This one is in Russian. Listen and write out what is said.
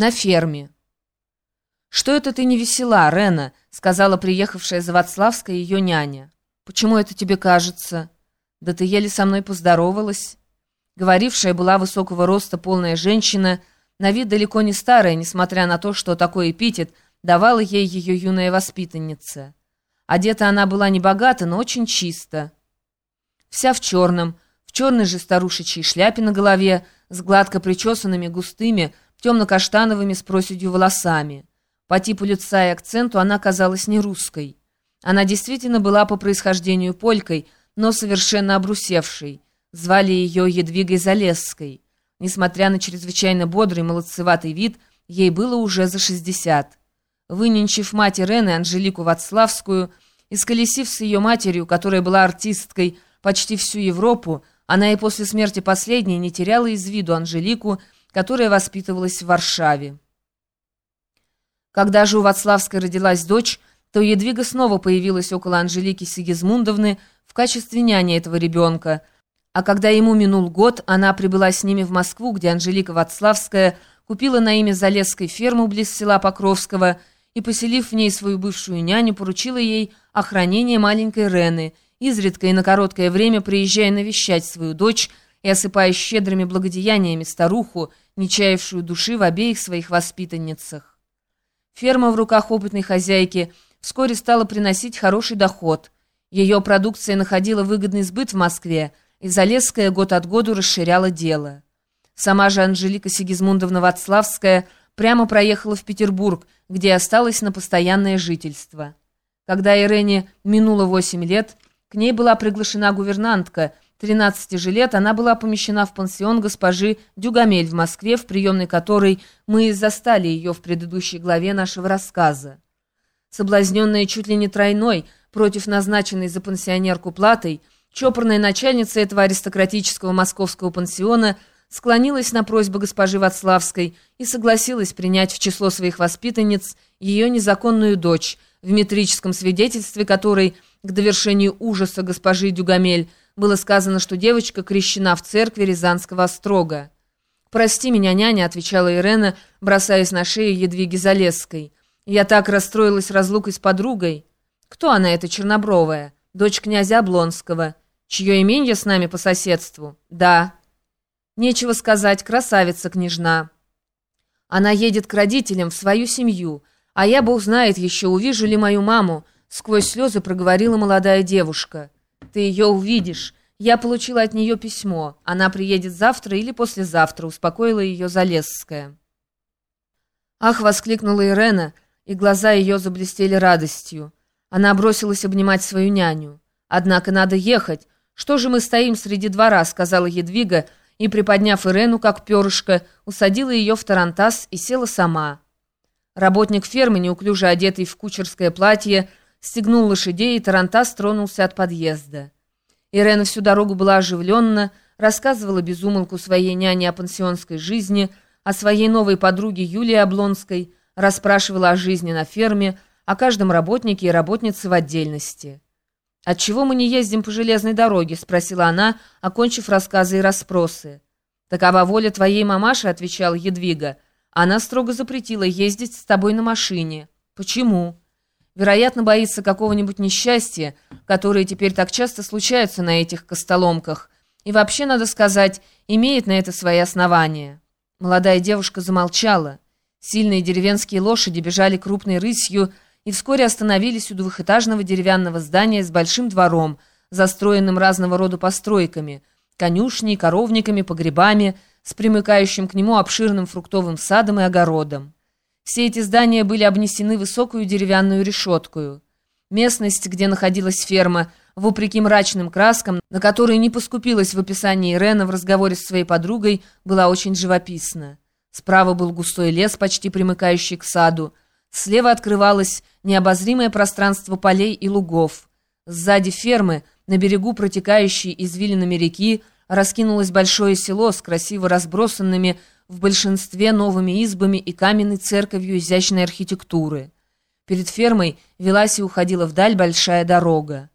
На ферме. «Что это ты не весела, Рена?» — сказала приехавшая Заводславская ее няня. «Почему это тебе кажется?» «Да ты еле со мной поздоровалась». Говорившая была высокого роста полная женщина, на вид далеко не старая, несмотря на то, что такой эпитет давала ей ее юная воспитанница. Одета она была не богата, но очень чисто. Вся в черном, в черной же старушечьей шляпе на голове, с гладко причесанными густыми, темно-каштановыми с проседью волосами. По типу лица и акценту она казалась не русской. Она действительно была по происхождению полькой, но совершенно обрусевшей. Звали ее Едвигой Залесской. Несмотря на чрезвычайно бодрый молодцеватый вид, ей было уже за шестьдесят. Выненчив мать Ирены, Анжелику Вацлавскую, и сколесив с ее матерью, которая была артисткой, почти всю Европу, она и после смерти последней не теряла из виду Анжелику, которая воспитывалась в Варшаве. Когда же у Вацлавской родилась дочь, то Едвига снова появилась около Анжелики Сигизмундовны в качестве няни этого ребенка, а когда ему минул год, она прибыла с ними в Москву, где Анжелика Вацлавская купила на имя Залесской ферму близ села Покровского и, поселив в ней свою бывшую няню, поручила ей охранение маленькой Рены, изредка и на короткое время приезжая навещать свою дочь и осыпая щедрыми благодеяниями старуху, не чаявшую души в обеих своих воспитанницах. Ферма в руках опытной хозяйки вскоре стала приносить хороший доход. Ее продукция находила выгодный сбыт в Москве, и Залесская год от года расширяла дело. Сама же Анжелика Сигизмундовна Вацлавская прямо проехала в Петербург, где осталась на постоянное жительство. Когда Ирене минуло восемь лет, к ней была приглашена гувернантка. 13 же лет она была помещена в пансион госпожи Дюгамель в Москве, в приемной которой мы застали ее в предыдущей главе нашего рассказа. Соблазненная чуть ли не тройной против назначенной за пансионерку платой, чопорная начальница этого аристократического московского пансиона склонилась на просьбу госпожи Вацлавской и согласилась принять в число своих воспитанниц ее незаконную дочь, в метрическом свидетельстве которой – к довершению ужаса госпожи Дюгамель было сказано, что девочка крещена в церкви Рязанского острога. «Прости меня, няня», — отвечала Ирена, бросаясь на шею Едвиги Залесской. «Я так расстроилась разлукой с подругой. Кто она, эта чернобровая? Дочь князя Облонского. Чье именье с нами по соседству? Да. Нечего сказать, красавица-княжна. Она едет к родителям, в свою семью, а я, бог знает, еще увижу ли мою маму, Сквозь слезы проговорила молодая девушка. «Ты ее увидишь. Я получила от нее письмо. Она приедет завтра или послезавтра», — успокоила ее Залесская. «Ах!» — воскликнула Ирена, и глаза ее заблестели радостью. Она бросилась обнимать свою няню. «Однако надо ехать. Что же мы стоим среди двора?» — сказала Едвига, и, приподняв Ирену, как перышко, усадила ее в тарантас и села сама. Работник фермы, неуклюже одетый в кучерское платье, стегнул лошадей, и Тарантас тронулся от подъезда. Ирена всю дорогу была оживленна, рассказывала безумолку своей няне о пансионской жизни, о своей новой подруге Юлии Облонской, расспрашивала о жизни на ферме, о каждом работнике и работнице в отдельности. «Отчего мы не ездим по железной дороге?» — спросила она, окончив рассказы и расспросы. «Такова воля твоей мамаши», — отвечала Едвига. «Она строго запретила ездить с тобой на машине». «Почему?» Вероятно, боится какого-нибудь несчастья, которые теперь так часто случаются на этих костоломках. И вообще, надо сказать, имеет на это свои основания. Молодая девушка замолчала. Сильные деревенские лошади бежали крупной рысью и вскоре остановились у двухэтажного деревянного здания с большим двором, застроенным разного рода постройками, конюшней, коровниками, погребами, с примыкающим к нему обширным фруктовым садом и огородом. Все эти здания были обнесены высокую деревянную решеткою. Местность, где находилась ферма, вопреки мрачным краскам, на которые не поскупилась в описании Ирена в разговоре с своей подругой, была очень живописна. Справа был густой лес, почти примыкающий к саду. Слева открывалось необозримое пространство полей и лугов. Сзади фермы, на берегу протекающей извилинами реки, раскинулось большое село с красиво разбросанными в большинстве новыми избами и каменной церковью изящной архитектуры. Перед фермой велась и уходила вдаль большая дорога.